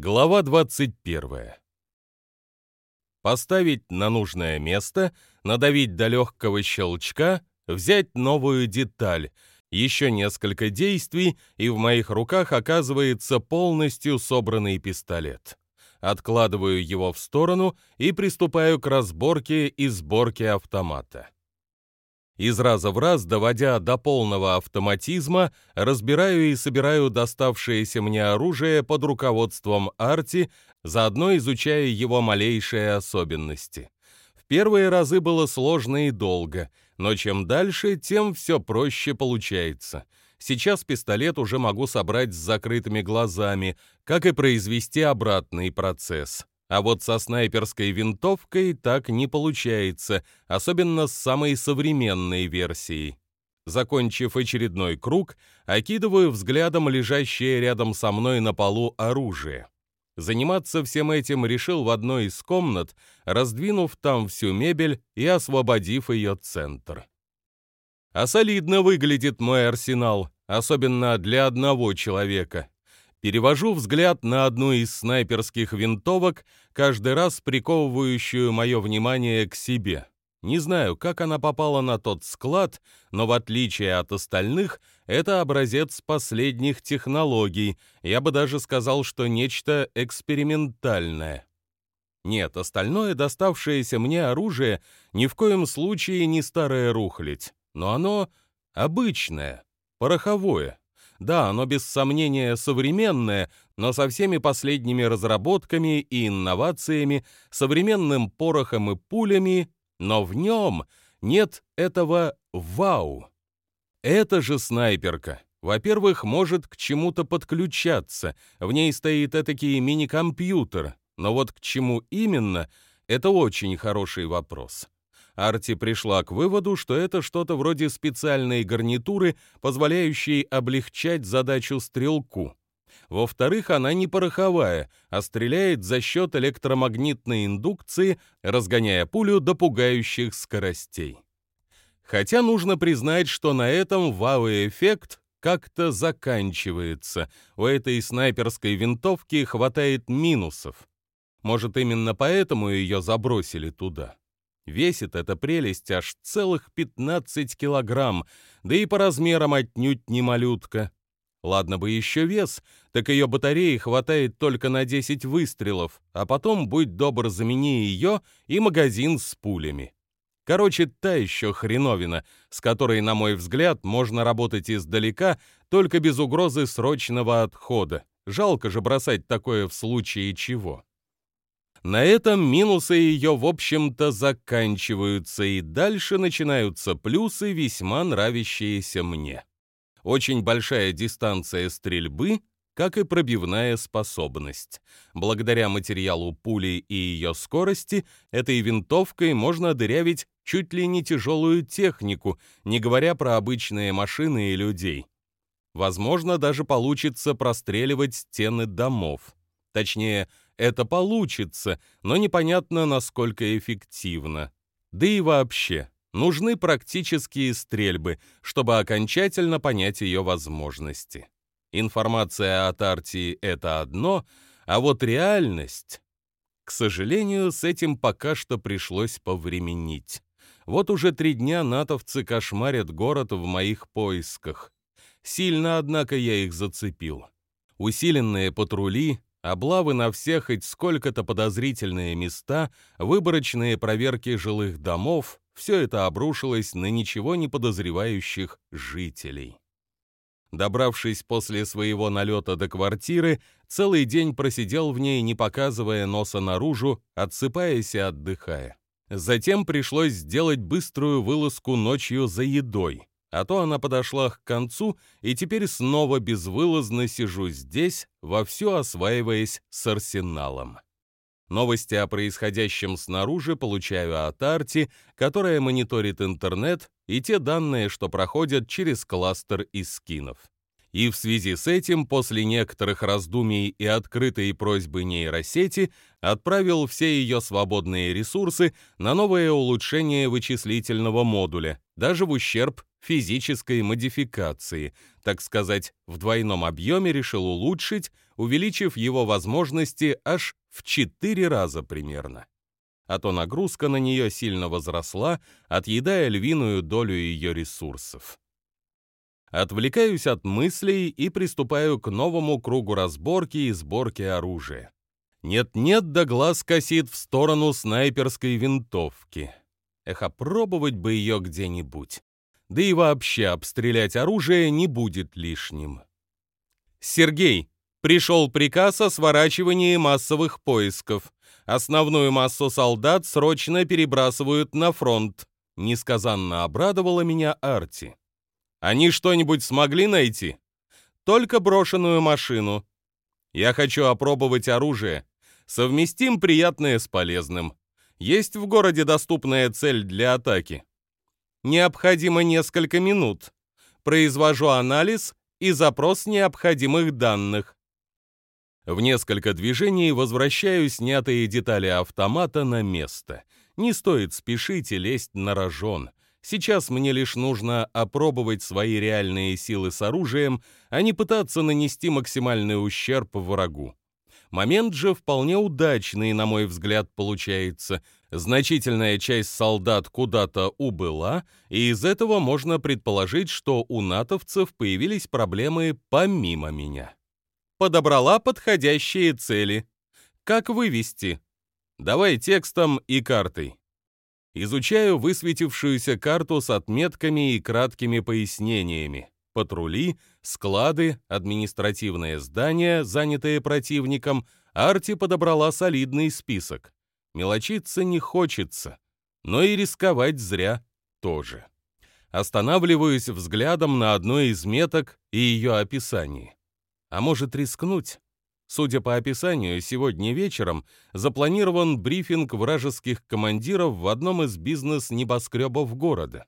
Глава 21. Поставить на нужное место, надавить до легкого щелчка, взять новую деталь. Еще несколько действий, и в моих руках оказывается полностью собранный пистолет. Откладываю его в сторону и приступаю к разборке и сборке автомата. Из раза в раз, доводя до полного автоматизма, разбираю и собираю доставшееся мне оружие под руководством Арти, заодно изучая его малейшие особенности. В первые разы было сложно и долго, но чем дальше, тем все проще получается. Сейчас пистолет уже могу собрать с закрытыми глазами, как и произвести обратный процесс. А вот со снайперской винтовкой так не получается, особенно с самой современной версией. Закончив очередной круг, окидываю взглядом лежащее рядом со мной на полу оружие. Заниматься всем этим решил в одной из комнат, раздвинув там всю мебель и освободив ее центр. А солидно выглядит мой арсенал, особенно для одного человека. Перевожу взгляд на одну из снайперских винтовок, каждый раз приковывающую мое внимание к себе. Не знаю, как она попала на тот склад, но в отличие от остальных, это образец последних технологий, я бы даже сказал, что нечто экспериментальное. Нет, остальное доставшееся мне оружие ни в коем случае не старое рухлядь, но оно обычное, пороховое. Да, оно без сомнения современное, но со всеми последними разработками и инновациями, современным порохом и пулями, но в нем нет этого «вау». Это же снайперка. Во-первых, может к чему-то подключаться, в ней стоит этакий мини-компьютер, но вот к чему именно — это очень хороший вопрос. Арти пришла к выводу, что это что-то вроде специальной гарнитуры, позволяющей облегчать задачу стрелку. Во-вторых, она не пороховая, а стреляет за счет электромагнитной индукции, разгоняя пулю до пугающих скоростей. Хотя нужно признать, что на этом вау-эффект как-то заканчивается. У этой снайперской винтовки хватает минусов. Может, именно поэтому ее забросили туда. Весит эта прелесть аж целых 15 килограмм, да и по размерам отнюдь не малютка. Ладно бы еще вес, так ее батареи хватает только на 10 выстрелов, а потом, будь добр, замени ее и магазин с пулями. Короче, та еще хреновина, с которой, на мой взгляд, можно работать издалека, только без угрозы срочного отхода. Жалко же бросать такое в случае чего. На этом минусы ее, в общем-то, заканчиваются, и дальше начинаются плюсы, весьма нравящиеся мне. Очень большая дистанция стрельбы, как и пробивная способность. Благодаря материалу пули и ее скорости, этой винтовкой можно дырявить чуть ли не тяжелую технику, не говоря про обычные машины и людей. Возможно, даже получится простреливать стены домов. Точнее, это получится, но непонятно, насколько эффективно. Да и вообще, нужны практические стрельбы, чтобы окончательно понять ее возможности. Информация от Артии — это одно, а вот реальность... К сожалению, с этим пока что пришлось повременить. Вот уже три дня натовцы кошмарят город в моих поисках. Сильно, однако, я их зацепил. Усиленные патрули, Облавы на всех хоть сколько-то подозрительные места, выборочные проверки жилых домов — все это обрушилось на ничего не подозревающих жителей. Добравшись после своего налета до квартиры, целый день просидел в ней, не показывая носа наружу, отсыпаясь и отдыхая. Затем пришлось сделать быструю вылазку ночью за едой а то она подошла к концу, и теперь снова безвылазно сижу здесь, вовсю осваиваясь с арсеналом. Новости о происходящем снаружи получаю от Арти, которая мониторит интернет и те данные, что проходят через кластер из скинов. И в связи с этим, после некоторых раздумий и открытой просьбы нейросети, отправил все ее свободные ресурсы на новое улучшение вычислительного модуля, даже в ущерб физической модификации, так сказать, в двойном объеме решил улучшить, увеличив его возможности аж в 4 раза примерно. А то нагрузка на нее сильно возросла, отъедая львиную долю ее ресурсов. Отвлекаюсь от мыслей и приступаю к новому кругу разборки и сборки оружия. Нет-нет, да глаз косит в сторону снайперской винтовки. Эх, опробовать бы ее где-нибудь. Да и вообще обстрелять оружие не будет лишним. Сергей, пришел приказ о сворачивании массовых поисков. Основную массу солдат срочно перебрасывают на фронт. Несказанно обрадовала меня Арти. Они что-нибудь смогли найти? Только брошенную машину. Я хочу опробовать оружие. Совместим приятное с полезным. Есть в городе доступная цель для атаки. Необходимо несколько минут. Произвожу анализ и запрос необходимых данных. В несколько движений возвращаю снятые детали автомата на место. Не стоит спешить и лезть на рожон. Сейчас мне лишь нужно опробовать свои реальные силы с оружием, а не пытаться нанести максимальный ущерб врагу. Момент же вполне удачный, на мой взгляд, получается. Значительная часть солдат куда-то убыла, и из этого можно предположить, что у натовцев появились проблемы помимо меня. Подобрала подходящие цели. Как вывести? Давай текстом и картой. Изучаю высветившуюся карту с отметками и краткими пояснениями. Патрули, склады, административные здания, занятые противником. Арти подобрала солидный список. Мелочиться не хочется, но и рисковать зря тоже. Останавливаюсь взглядом на одной из меток и ее описании. А может рискнуть? Судя по описанию, сегодня вечером запланирован брифинг вражеских командиров в одном из бизнес-небоскребов города.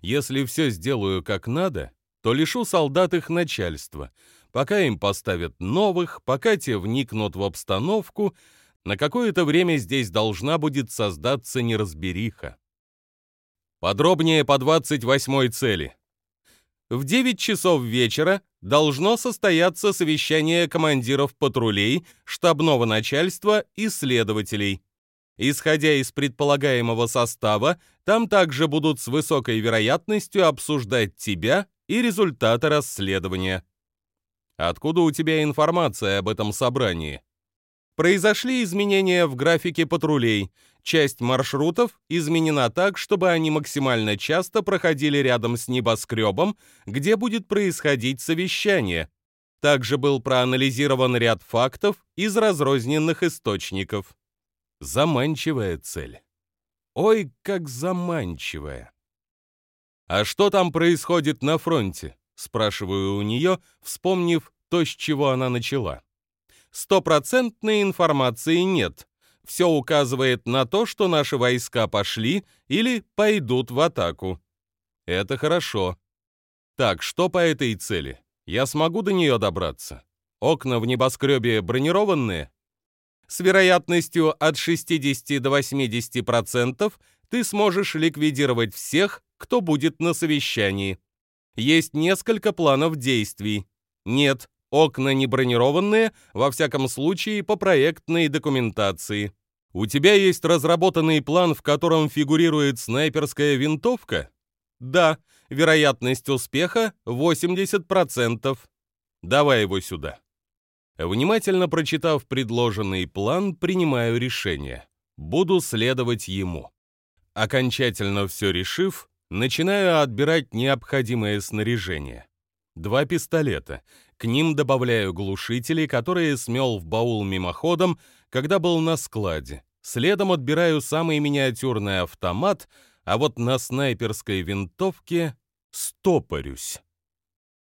Если все сделаю как надо, то лишу солдат их начальства. Пока им поставят новых, пока те вникнут в обстановку, на какое-то время здесь должна будет создаться неразбериха. Подробнее по 28 цели. В 9 часов вечера должно состояться совещание командиров патрулей, штабного начальства и следователей. Исходя из предполагаемого состава, там также будут с высокой вероятностью обсуждать тебя и результаты расследования. Откуда у тебя информация об этом собрании? Произошли изменения в графике патрулей. Часть маршрутов изменена так, чтобы они максимально часто проходили рядом с небоскребом, где будет происходить совещание. Также был проанализирован ряд фактов из разрозненных источников. Заманчивая цель. Ой, как заманчивая. «А что там происходит на фронте?» — спрашиваю у нее, вспомнив то, с чего она начала. Стопроцентной информации нет. Все указывает на то, что наши войска пошли или пойдут в атаку. Это хорошо. Так, что по этой цели? Я смогу до нее добраться? Окна в небоскребе бронированные? С вероятностью от 60 до 80% ты сможешь ликвидировать всех, кто будет на совещании. Есть несколько планов действий. Нет, Окна не бронированные, во всяком случае, по проектной документации. У тебя есть разработанный план, в котором фигурирует снайперская винтовка? Да, вероятность успеха 80%. Давай его сюда. Внимательно прочитав предложенный план, принимаю решение. Буду следовать ему. Окончательно все решив, начинаю отбирать необходимое снаряжение. Два пистолета, к ним добавляю глушители, которые смел в баул мимоходом, когда был на складе. Следом отбираю самый миниатюрный автомат, а вот на снайперской винтовке стопорюсь.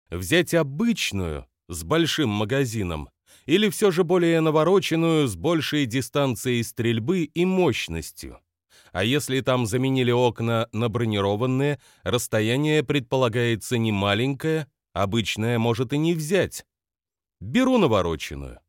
Взять обычную, с большим магазином, или все же более навороченную, с большей дистанцией стрельбы и мощностью. А если там заменили окна на бронированные, расстояние предполагается не маленькое, Обычное может и не взять. Беру навороченную.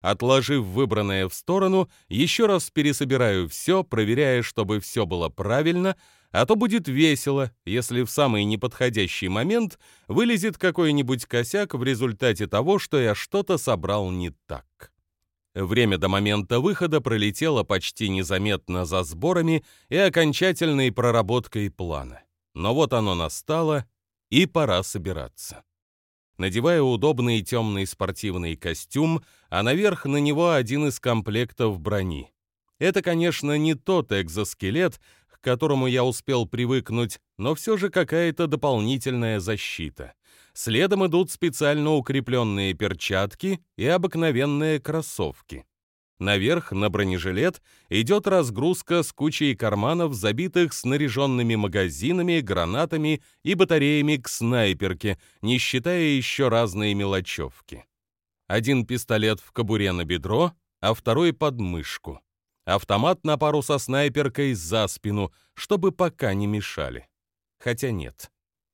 Отложив выбранное в сторону, еще раз пересобираю все, проверяя, чтобы все было правильно, а то будет весело, если в самый неподходящий момент вылезет какой-нибудь косяк в результате того, что я что-то собрал не так. Время до момента выхода пролетело почти незаметно за сборами и окончательной проработкой плана. Но вот оно настало, и пора собираться надевая удобный темный спортивный костюм, а наверх на него один из комплектов брони. Это, конечно, не тот экзоскелет, к которому я успел привыкнуть, но все же какая-то дополнительная защита. Следом идут специально укрепленные перчатки и обыкновенные кроссовки. Наверх, на бронежилет, идет разгрузка с кучей карманов, забитых снаряженными магазинами, гранатами и батареями к снайперке, не считая еще разные мелочевки. Один пистолет в кобуре на бедро, а второй под мышку. Автомат на пару со снайперкой за спину, чтобы пока не мешали. Хотя нет,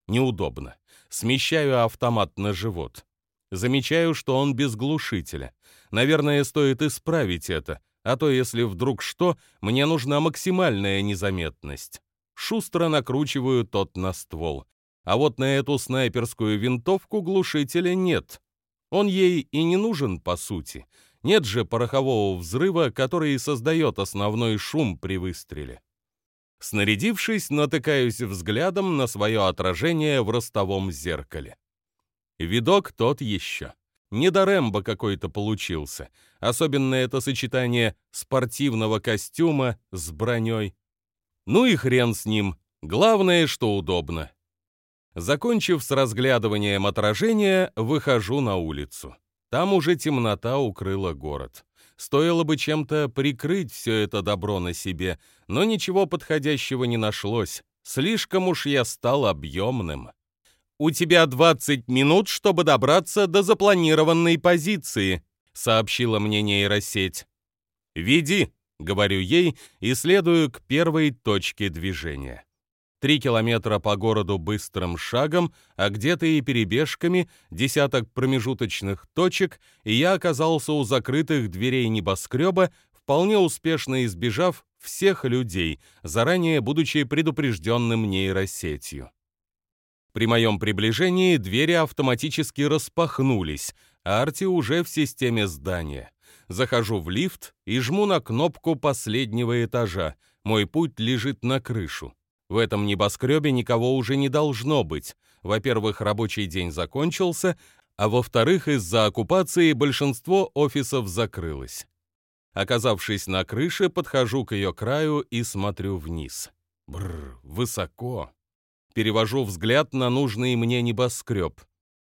неудобно. Смещаю автомат на живот. Замечаю, что он без глушителя. Наверное, стоит исправить это, а то, если вдруг что, мне нужна максимальная незаметность. Шустро накручиваю тот на ствол. А вот на эту снайперскую винтовку глушителя нет. Он ей и не нужен, по сути. Нет же порохового взрыва, который создает основной шум при выстреле. Снарядившись, натыкаюсь взглядом на свое отражение в ростовом зеркале. Видок тот еще. Не до Рэмбо какой-то получился. Особенно это сочетание спортивного костюма с броней. Ну и хрен с ним. Главное, что удобно. Закончив с разглядыванием отражения, выхожу на улицу. Там уже темнота укрыла город. Стоило бы чем-то прикрыть все это добро на себе, но ничего подходящего не нашлось. Слишком уж я стал объемным. «У тебя 20 минут, чтобы добраться до запланированной позиции», сообщила мне нейросеть. «Веди», — говорю ей и следую к первой точке движения. Три километра по городу быстрым шагом, а где-то и перебежками, десяток промежуточных точек, и я оказался у закрытых дверей небоскреба, вполне успешно избежав всех людей, заранее будучи предупрежденным нейросетью. При моем приближении двери автоматически распахнулись, а Арти уже в системе здания. Захожу в лифт и жму на кнопку последнего этажа. Мой путь лежит на крышу. В этом небоскребе никого уже не должно быть. Во-первых, рабочий день закончился, а во-вторых, из-за оккупации большинство офисов закрылось. Оказавшись на крыше, подхожу к ее краю и смотрю вниз. Бррр, высоко. Перевожу взгляд на нужный мне небоскреб.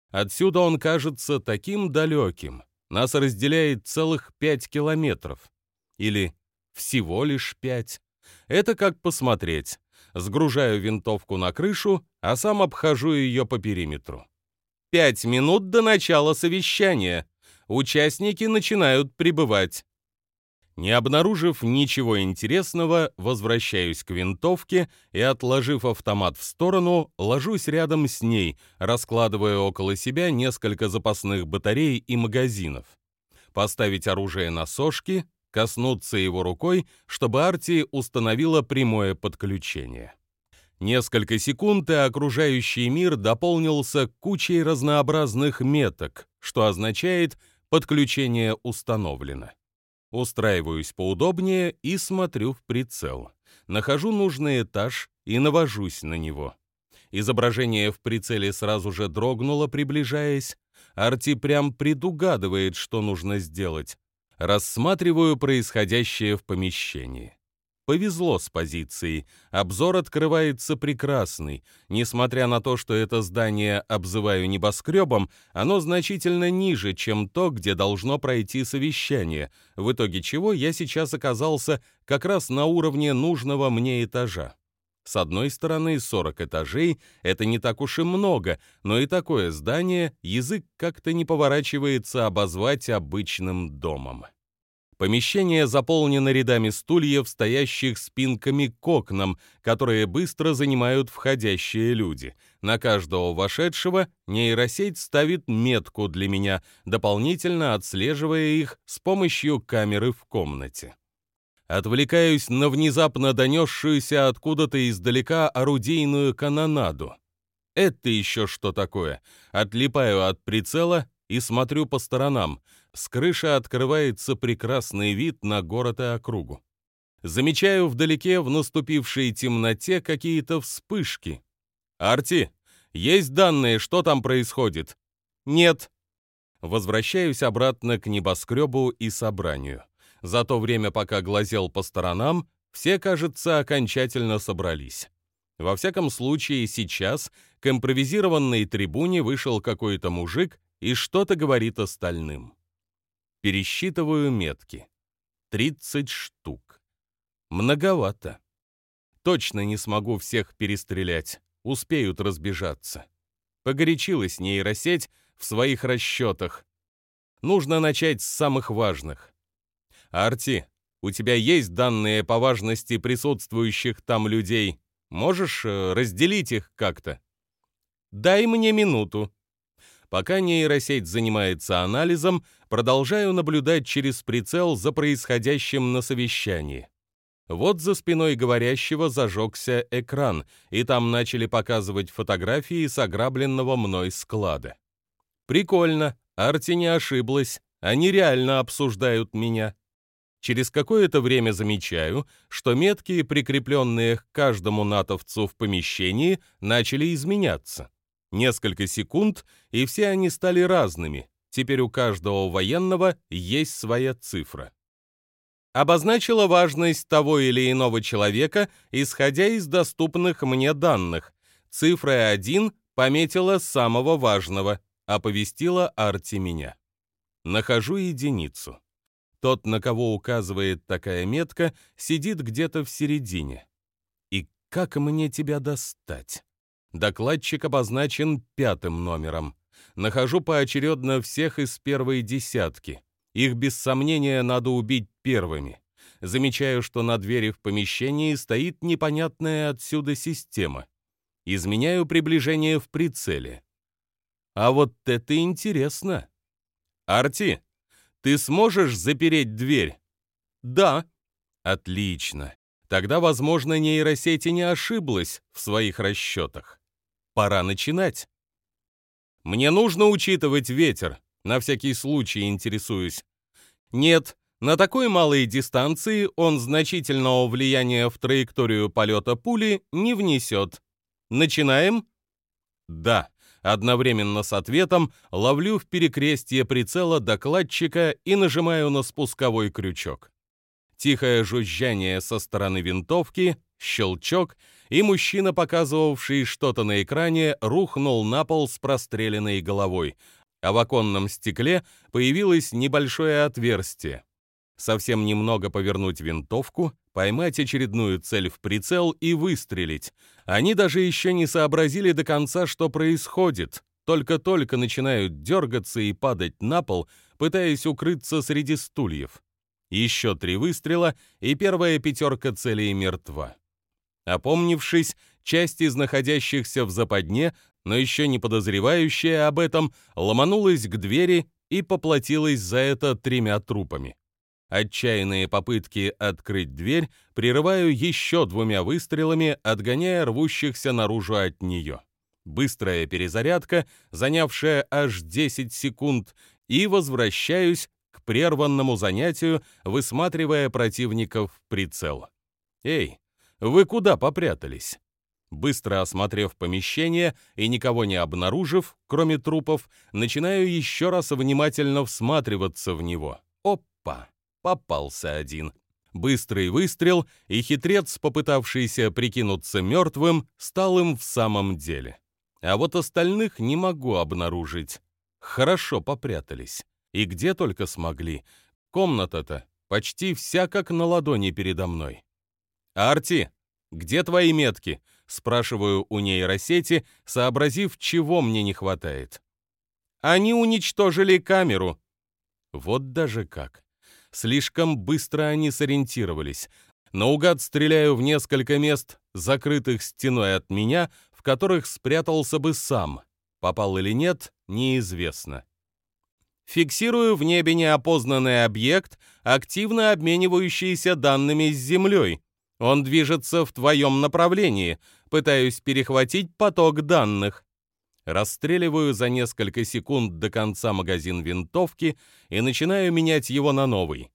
Отсюда он кажется таким далеким. Нас разделяет целых пять километров. Или всего лишь пять. Это как посмотреть. Сгружаю винтовку на крышу, а сам обхожу ее по периметру. Пять минут до начала совещания. Участники начинают прибывать. Не обнаружив ничего интересного, возвращаюсь к винтовке и, отложив автомат в сторону, ложусь рядом с ней, раскладывая около себя несколько запасных батарей и магазинов. Поставить оружие на сошки, коснуться его рукой, чтобы Арти установила прямое подключение. Несколько секунд, и окружающий мир дополнился кучей разнообразных меток, что означает «подключение установлено». Устраиваюсь поудобнее и смотрю в прицел. Нахожу нужный этаж и навожусь на него. Изображение в прицеле сразу же дрогнуло, приближаясь. Арти прям предугадывает, что нужно сделать. Рассматриваю происходящее в помещении. Повезло с позицией. Обзор открывается прекрасный. Несмотря на то, что это здание обзываю небоскребом, оно значительно ниже, чем то, где должно пройти совещание, в итоге чего я сейчас оказался как раз на уровне нужного мне этажа. С одной стороны, 40 этажей — это не так уж и много, но и такое здание язык как-то не поворачивается обозвать обычным домом. Помещение заполнено рядами стульев, стоящих спинками к окнам, которые быстро занимают входящие люди. На каждого вошедшего нейросеть ставит метку для меня, дополнительно отслеживая их с помощью камеры в комнате. Отвлекаюсь на внезапно донесшуюся откуда-то издалека орудийную канонаду. Это еще что такое? Отлипаю от прицела и смотрю по сторонам. С крыши открывается прекрасный вид на город и округу. Замечаю вдалеке в наступившей темноте какие-то вспышки. «Арти, есть данные, что там происходит?» «Нет». Возвращаюсь обратно к небоскребу и собранию. За то время, пока глазел по сторонам, все, кажется, окончательно собрались. Во всяком случае, сейчас к импровизированной трибуне вышел какой-то мужик и что-то говорит остальным. Пересчитываю метки. 30 штук. Многовато. Точно не смогу всех перестрелять. Успеют разбежаться. Погорячилась нейросеть в своих расчетах. Нужно начать с самых важных. Арти, у тебя есть данные по важности присутствующих там людей? Можешь э, разделить их как-то? Дай мне минуту. Пока нейросеть занимается анализом, продолжаю наблюдать через прицел за происходящим на совещании. Вот за спиной говорящего зажегся экран, и там начали показывать фотографии с ограбленного мной склада. Прикольно, Арти не ошиблась, они реально обсуждают меня. Через какое-то время замечаю, что метки, прикрепленные к каждому натовцу в помещении, начали изменяться. Несколько секунд, и все они стали разными. Теперь у каждого военного есть своя цифра. Обозначила важность того или иного человека, исходя из доступных мне данных. Цифра 1 пометила самого важного, оповестила Арти меня. Нахожу единицу. Тот, на кого указывает такая метка, сидит где-то в середине. И как мне тебя достать? Докладчик обозначен пятым номером. Нахожу поочередно всех из первой десятки. Их без сомнения надо убить первыми. Замечаю, что на двери в помещении стоит непонятная отсюда система. Изменяю приближение в прицеле. А вот это интересно. Арти, ты сможешь запереть дверь? Да. Отлично. Тогда, возможно, нейросети не ошиблась в своих расчетах. Пора начинать. Мне нужно учитывать ветер. На всякий случай интересуюсь. Нет, на такой малой дистанции он значительного влияния в траекторию полета пули не внесет. Начинаем? Да. Одновременно с ответом ловлю в перекрестие прицела докладчика и нажимаю на спусковой крючок. Тихое жужжание со стороны винтовки, щелчок — и мужчина, показывавший что-то на экране, рухнул на пол с простреленной головой, а в оконном стекле появилось небольшое отверстие. Совсем немного повернуть винтовку, поймать очередную цель в прицел и выстрелить. Они даже еще не сообразили до конца, что происходит, только-только начинают дергаться и падать на пол, пытаясь укрыться среди стульев. Еще три выстрела, и первая пятерка целей мертва. Опомнившись, часть из находящихся в западне, но еще не подозревающая об этом, ломанулась к двери и поплатилась за это тремя трупами. Отчаянные попытки открыть дверь прерываю еще двумя выстрелами, отгоняя рвущихся наружу от нее. Быстрая перезарядка, занявшая аж 10 секунд, и возвращаюсь к прерванному занятию, высматривая противников в прицел. «Эй, вы куда попрятались?» Быстро осмотрев помещение и никого не обнаружив, кроме трупов, начинаю еще раз внимательно всматриваться в него. Опа! Попался один. Быстрый выстрел, и хитрец, попытавшийся прикинуться мертвым, стал им в самом деле. А вот остальных не могу обнаружить. Хорошо попрятались. И где только смогли. Комната-то почти вся как на ладони передо мной. «Арти, где твои метки?» — спрашиваю у нейросети, сообразив, чего мне не хватает. «Они уничтожили камеру». Вот даже как. Слишком быстро они сориентировались. Наугад стреляю в несколько мест, закрытых стеной от меня, в которых спрятался бы сам. Попал или нет, неизвестно. Фиксирую в небе неопознанный объект, активно обменивающийся данными с Землей. Он движется в твоем направлении. Пытаюсь перехватить поток данных. Расстреливаю за несколько секунд до конца магазин винтовки и начинаю менять его на новый.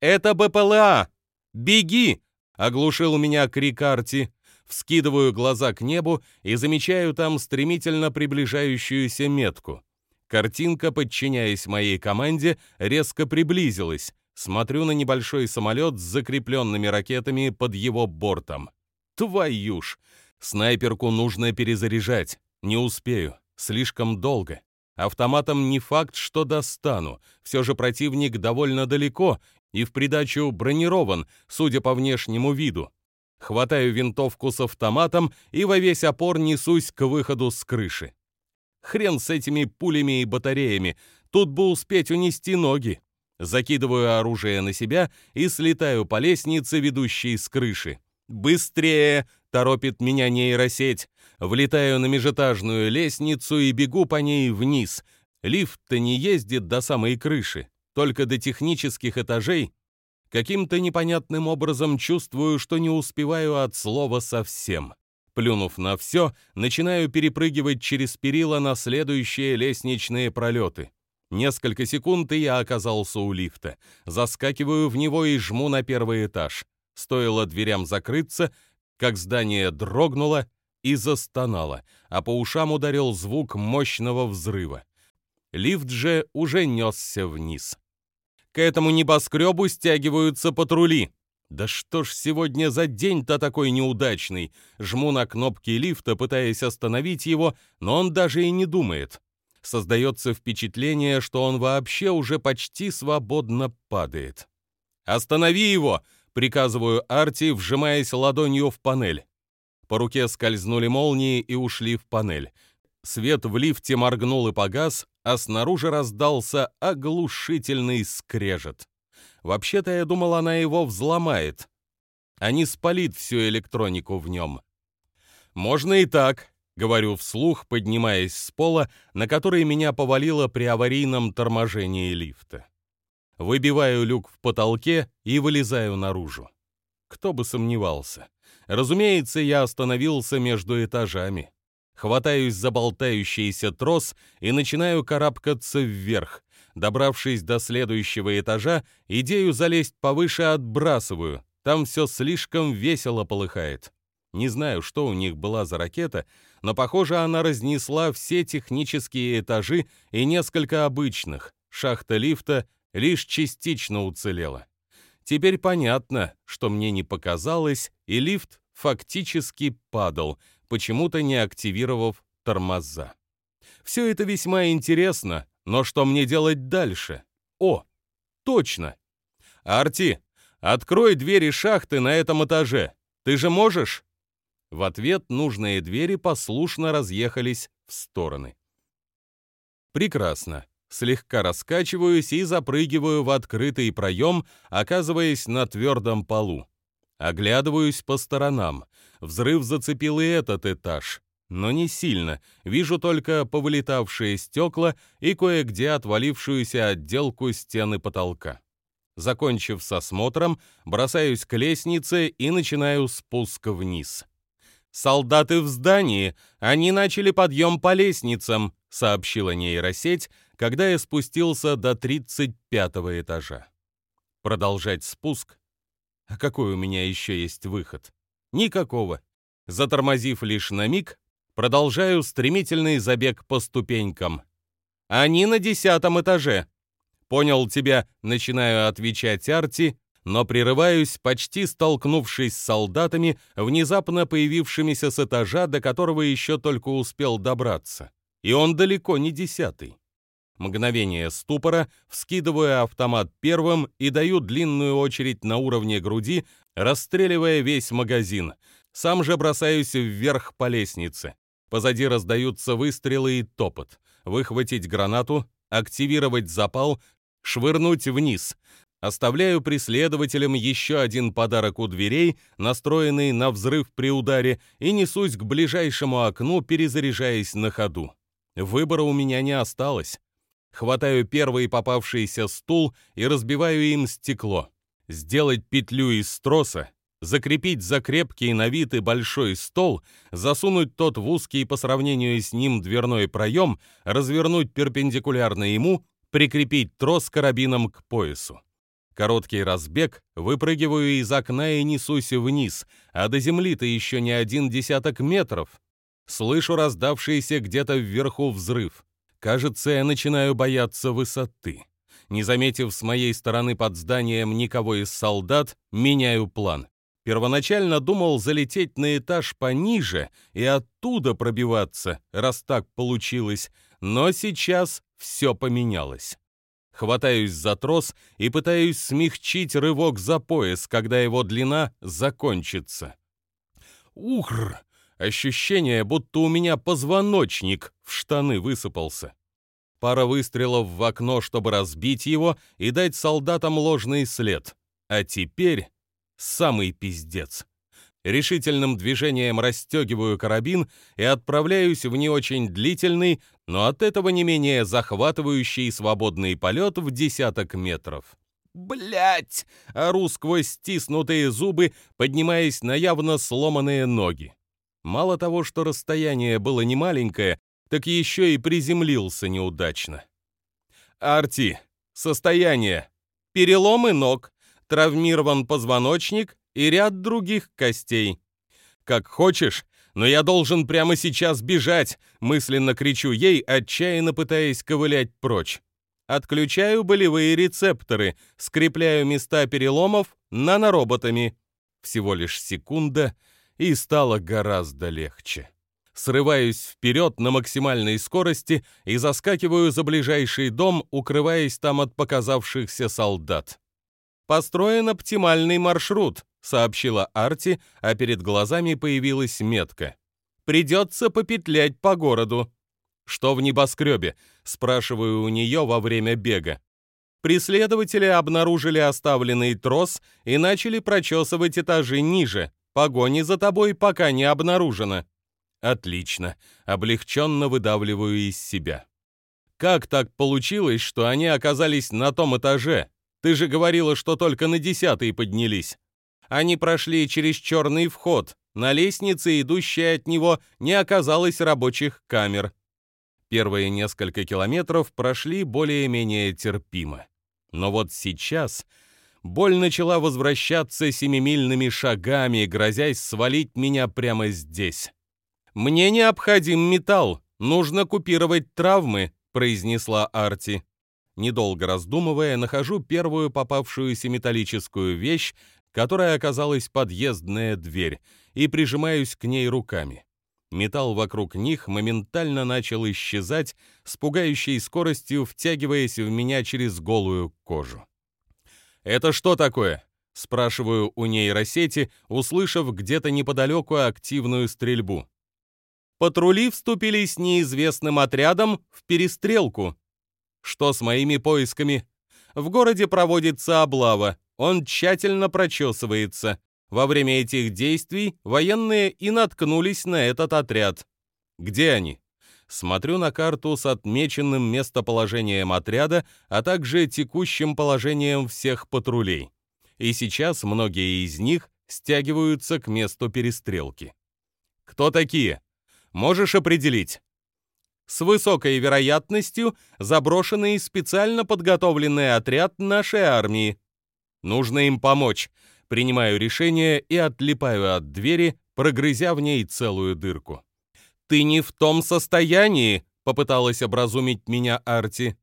«Это БПЛА! Беги!» — оглушил меня крик Арти. Вскидываю глаза к небу и замечаю там стремительно приближающуюся метку. Картинка, подчиняясь моей команде, резко приблизилась. Смотрю на небольшой самолет с закрепленными ракетами под его бортом. Твою ж! Снайперку нужно перезаряжать. Не успею. Слишком долго. Автоматом не факт, что достану. Все же противник довольно далеко и в придачу бронирован, судя по внешнему виду. Хватаю винтовку с автоматом и во весь опор несусь к выходу с крыши. Хрен с этими пулями и батареями, тут бы успеть унести ноги. Закидываю оружие на себя и слетаю по лестнице, ведущей с крыши. «Быстрее!» — торопит меня нейросеть. Влетаю на межэтажную лестницу и бегу по ней вниз. Лифт-то не ездит до самой крыши, только до технических этажей. Каким-то непонятным образом чувствую, что не успеваю от слова совсем. Плюнув на все, начинаю перепрыгивать через перила на следующие лестничные пролеты. Несколько секунд, и я оказался у лифта. Заскакиваю в него и жму на первый этаж. Стоило дверям закрыться, как здание дрогнуло и застонало, а по ушам ударил звук мощного взрыва. Лифт же уже несся вниз. К этому небоскребу стягиваются патрули. Да что ж сегодня за день-то такой неудачный? Жму на кнопки лифта, пытаясь остановить его, но он даже и не думает. Создается впечатление, что он вообще уже почти свободно падает. «Останови его!» — приказываю Арти, вжимаясь ладонью в панель. По руке скользнули молнии и ушли в панель. Свет в лифте моргнул и погас, а снаружи раздался оглушительный скрежет. Вообще-то я думал, она его взломает, а не спалит всю электронику в нем. «Можно и так», — говорю вслух, поднимаясь с пола, на который меня повалило при аварийном торможении лифта. Выбиваю люк в потолке и вылезаю наружу. Кто бы сомневался. Разумеется, я остановился между этажами. Хватаюсь за болтающийся трос и начинаю карабкаться вверх. Добравшись до следующего этажа, идею залезть повыше отбрасываю. Там все слишком весело полыхает. Не знаю, что у них была за ракета, но, похоже, она разнесла все технические этажи и несколько обычных. Шахта лифта лишь частично уцелела. Теперь понятно, что мне не показалось, и лифт фактически падал, почему-то не активировав тормоза. Все это весьма интересно, но что мне делать дальше? О, точно! Арти, открой двери шахты на этом этаже. Ты же можешь? В ответ нужные двери послушно разъехались в стороны. Прекрасно слегка раскачиваюсь и запрыгиваю в открытый проем, оказываясь на твердом полу. Оглядываюсь по сторонам. Взрыв зацепил и этот этаж. Но не сильно. Вижу только повылетавшие стекла и кое-где отвалившуюся отделку стены потолка. Закончив с осмотром, бросаюсь к лестнице и начинаю спуск вниз. «Солдаты в здании! Они начали подъем по лестницам!» — сообщила нейросеть, когда я спустился до 35 этажа. Продолжать спуск? А какой у меня еще есть выход? Никакого. Затормозив лишь на миг, продолжаю стремительный забег по ступенькам. Они на десятом этаже. Понял тебя, начинаю отвечать Арти, но прерываюсь, почти столкнувшись с солдатами, внезапно появившимися с этажа, до которого еще только успел добраться. И он далеко не десятый. Мгновение ступора, вскидываю автомат первым и даю длинную очередь на уровне груди, расстреливая весь магазин. Сам же бросаюсь вверх по лестнице. Позади раздаются выстрелы и топот. Выхватить гранату, активировать запал, швырнуть вниз. Оставляю преследователям еще один подарок у дверей, настроенный на взрыв при ударе, и несусь к ближайшему окну, перезаряжаясь на ходу. Выбора у меня не осталось. Хватаю первый попавшийся стул и разбиваю им стекло. Сделать петлю из троса, закрепить за крепкий на вид и большой стол, засунуть тот в узкий по сравнению с ним дверной проем, развернуть перпендикулярно ему, прикрепить трос карабином к поясу. Короткий разбег, выпрыгиваю из окна и несусь вниз, а до земли-то еще не один десяток метров. Слышу раздавшийся где-то вверху взрыв. Кажется, я начинаю бояться высоты. Не заметив с моей стороны под зданием никого из солдат, меняю план. Первоначально думал залететь на этаж пониже и оттуда пробиваться, раз так получилось, но сейчас все поменялось. Хватаюсь за трос и пытаюсь смягчить рывок за пояс, когда его длина закончится. Ухр! Ощущение, будто у меня позвоночник в штаны высыпался. Пара выстрелов в окно, чтобы разбить его и дать солдатам ложный след. А теперь самый пиздец. Решительным движением расстегиваю карабин и отправляюсь в не очень длительный, но от этого не менее захватывающий свободный полет в десяток метров. Блять! Ору сквозь стиснутые зубы, поднимаясь на явно сломанные ноги. Мало того, что расстояние было немаленькое, так еще и приземлился неудачно. Арти. Состояние. Переломы ног, травмирован позвоночник, и ряд других костей. Как хочешь, но я должен прямо сейчас бежать, мысленно кричу ей, отчаянно пытаясь ковылять прочь. Отключаю болевые рецепторы, скрепляю места переломов нанороботами. Всего лишь секунда, и стало гораздо легче. Срываюсь вперед на максимальной скорости и заскакиваю за ближайший дом, укрываясь там от показавшихся солдат. Построен оптимальный маршрут сообщила Арти, а перед глазами появилась метка. «Придется попетлять по городу». «Что в небоскребе?» — спрашиваю у нее во время бега. Преследователи обнаружили оставленный трос и начали прочесывать этажи ниже. Погони за тобой пока не обнаружено. Отлично. Облегченно выдавливаю из себя. Как так получилось, что они оказались на том этаже? Ты же говорила, что только на десятый поднялись. Они прошли через черный вход. На лестнице, идущей от него, не оказалось рабочих камер. Первые несколько километров прошли более-менее терпимо. Но вот сейчас боль начала возвращаться семимильными шагами, грозясь свалить меня прямо здесь. «Мне необходим металл, нужно купировать травмы», произнесла Арти. Недолго раздумывая, нахожу первую попавшуюся металлическую вещь, которая оказалась подъездная дверь, и прижимаюсь к ней руками. Металл вокруг них моментально начал исчезать с пугающей скоростью, втягиваясь в меня через голую кожу. «Это что такое?» — спрашиваю у нейросети, услышав где-то неподалеку активную стрельбу. Патрули вступили с неизвестным отрядом в перестрелку. Что с моими поисками? В городе проводится облава, он тщательно прочесывается. Во время этих действий военные и наткнулись на этот отряд. Где они? Смотрю на карту с отмеченным местоположением отряда, а также текущим положением всех патрулей. И сейчас многие из них стягиваются к месту перестрелки. Кто такие? Можешь определить? С высокой вероятностью заброшенный специально подготовленный отряд нашей армии. Нужно им помочь. Принимаю решение и отлипаю от двери, прогрызя в ней целую дырку. «Ты не в том состоянии», — попыталась образумить меня Арти.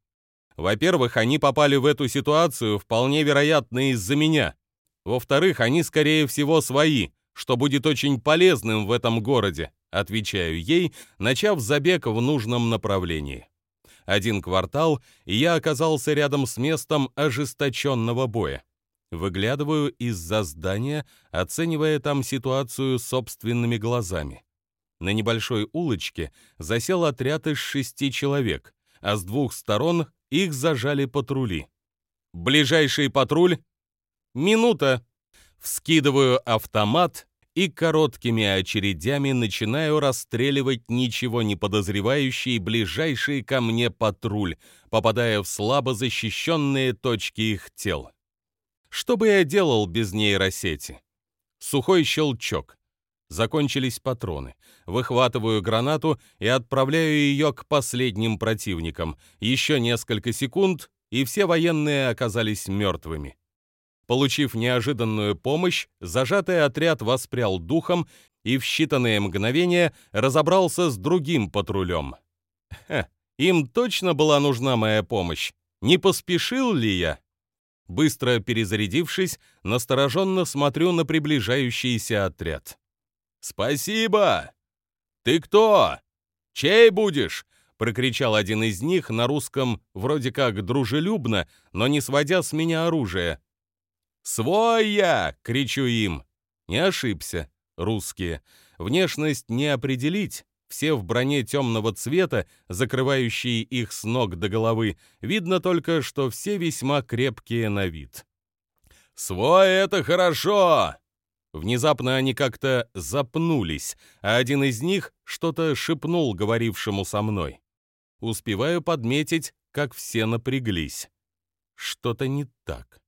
«Во-первых, они попали в эту ситуацию вполне вероятно из-за меня. Во-вторых, они, скорее всего, свои, что будет очень полезным в этом городе», — отвечаю ей, начав забег в нужном направлении. Один квартал, и я оказался рядом с местом ожесточенного боя. Выглядываю из-за здания, оценивая там ситуацию собственными глазами. На небольшой улочке засел отряд из шести человек, а с двух сторон их зажали патрули. Ближайший патруль? Минута. Вскидываю автомат и короткими очередями начинаю расстреливать ничего не подозревающий ближайший ко мне патруль, попадая в слабо защищенные точки их тел. Что бы я делал без нейросети? Сухой щелчок. Закончились патроны. Выхватываю гранату и отправляю ее к последним противникам. Еще несколько секунд, и все военные оказались мертвыми. Получив неожиданную помощь, зажатый отряд воспрял духом и в считанные мгновения разобрался с другим патрулем. Хе, им точно была нужна моя помощь. Не поспешил ли я? Быстро перезарядившись, настороженно смотрю на приближающийся отряд. «Спасибо! Ты кто? Чей будешь?» — прокричал один из них на русском вроде как дружелюбно, но не сводя с меня оружие. «Свой я!» — кричу им. Не ошибся, русские. Внешность не определить, все в броне темного цвета, закрывающие их с ног до головы. Видно только, что все весьма крепкие на вид. «Свой — это хорошо!» Внезапно они как-то запнулись, а один из них что-то шепнул говорившему со мной. Успеваю подметить, как все напряглись. Что-то не так.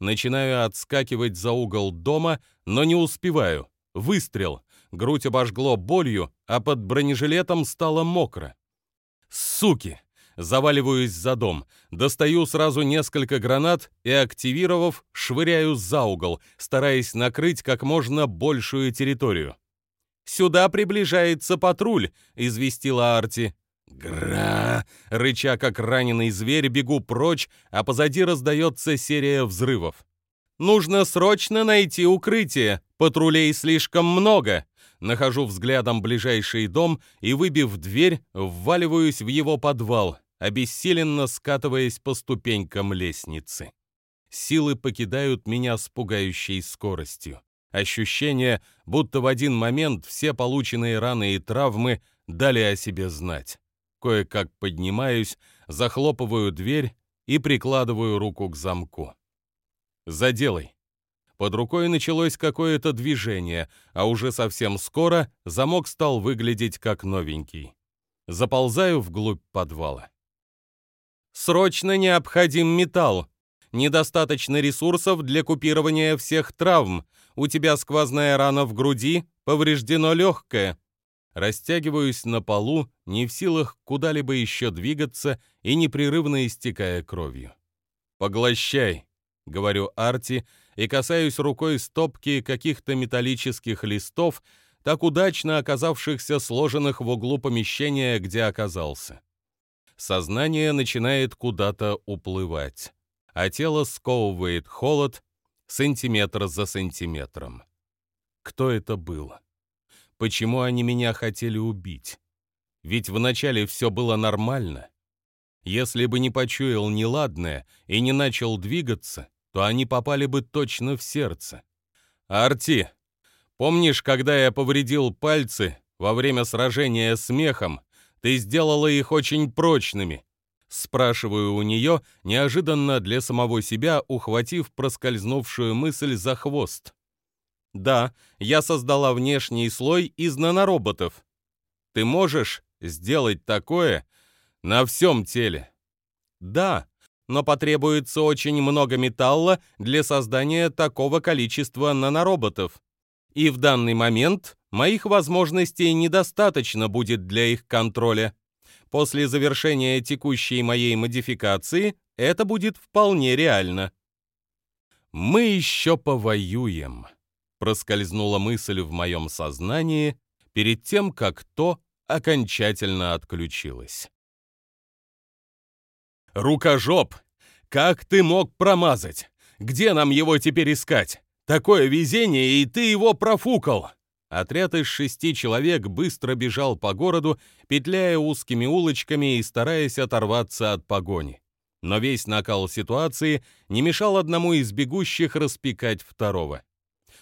Начинаю отскакивать за угол дома, но не успеваю. Выстрел. Грудь обожгло болью, а под бронежилетом стало мокро. Суки! Заваливаюсь за дом, достаю сразу несколько гранат и, активировав, швыряю за угол, стараясь накрыть как можно большую территорию. «Сюда приближается патруль», — известила Арти. Гра! Рыча, как раненый зверь, бегу прочь, а позади раздается серия взрывов. Нужно срочно найти укрытие, патрулей слишком много. Нахожу взглядом ближайший дом и, выбив дверь, вваливаюсь в его подвал, обессиленно скатываясь по ступенькам лестницы. Силы покидают меня с пугающей скоростью. Ощущение, будто в один момент все полученные раны и травмы дали о себе знать. Кое-как поднимаюсь, захлопываю дверь и прикладываю руку к замку. «Заделай». Под рукой началось какое-то движение, а уже совсем скоро замок стал выглядеть как новенький. Заползаю вглубь подвала. «Срочно необходим металл. Недостаточно ресурсов для купирования всех травм. У тебя сквозная рана в груди, повреждено легкое. Растягиваюсь на полу, не в силах куда-либо еще двигаться и непрерывно истекая кровью. «Поглощай», — говорю Арти, и касаюсь рукой стопки каких-то металлических листов, так удачно оказавшихся сложенных в углу помещения, где оказался. Сознание начинает куда-то уплывать, а тело сковывает холод сантиметр за сантиметром. Кто это было? почему они меня хотели убить. Ведь вначале все было нормально. Если бы не почуял неладное и не начал двигаться, то они попали бы точно в сердце. Арти, помнишь, когда я повредил пальцы во время сражения с мехом, ты сделала их очень прочными? Спрашиваю у нее, неожиданно для самого себя, ухватив проскользнувшую мысль за хвост. Да, я создала внешний слой из нанороботов. Ты можешь сделать такое на всем теле? Да, но потребуется очень много металла для создания такого количества нанороботов. И в данный момент моих возможностей недостаточно будет для их контроля. После завершения текущей моей модификации это будет вполне реально. Мы еще повоюем проскользнула мысль в моем сознании перед тем, как то окончательно отключилось. «Рукожоп! Как ты мог промазать? Где нам его теперь искать? Такое везение, и ты его профукал!» Отряд из шести человек быстро бежал по городу, петляя узкими улочками и стараясь оторваться от погони. Но весь накал ситуации не мешал одному из бегущих распекать второго.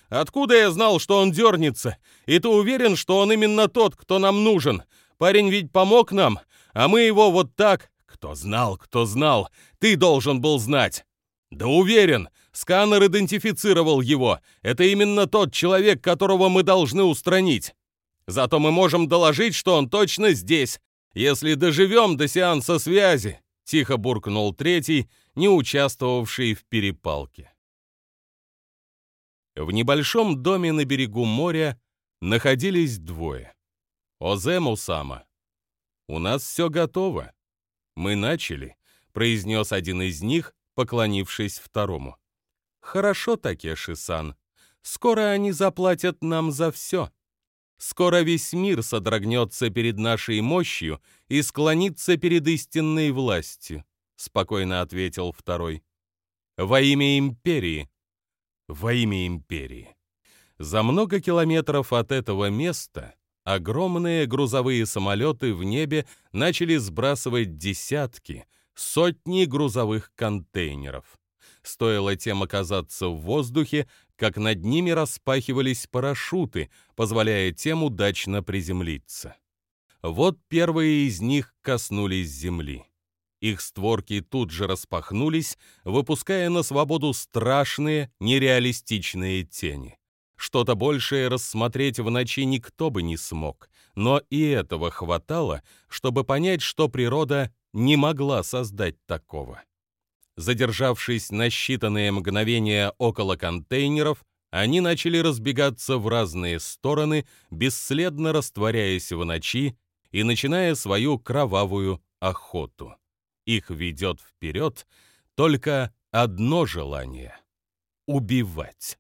Откуда я знал, что он дернется? И ты уверен, что он именно тот, кто нам нужен? Парень ведь помог нам, а мы его вот так... Кто знал, кто знал. Ты должен был знать. «Да уверен, сканер идентифицировал его. Это именно тот человек, которого мы должны устранить. Зато мы можем доложить, что он точно здесь, если доживем до сеанса связи», — тихо буркнул третий, не участвовавший в перепалке. В небольшом доме на берегу моря находились двое. Озему Сама. «У нас все готово. Мы начали», — произнес один из них, поклонившись второму. «Хорошо, Такеши-сан. Скоро они заплатят нам за все. Скоро весь мир содрогнется перед нашей мощью и склонится перед истинной властью», — спокойно ответил второй. «Во имя империи». «Во имя империи». За много километров от этого места огромные грузовые самолеты в небе начали сбрасывать десятки, сотни грузовых контейнеров. Стоило тем оказаться в воздухе, как над ними распахивались парашюты, позволяя тем удачно приземлиться. Вот первые из них коснулись земли. Их створки тут же распахнулись, выпуская на свободу страшные, нереалистичные тени. Что-то большее рассмотреть в ночи никто бы не смог, но и этого хватало, чтобы понять, что природа не могла создать такого. Задержавшись на считанные мгновения около контейнеров, они начали разбегаться в разные стороны, бесследно растворяясь в ночи и начиная свою кровавую охоту. Их ведет вперед только одно желание — убивать.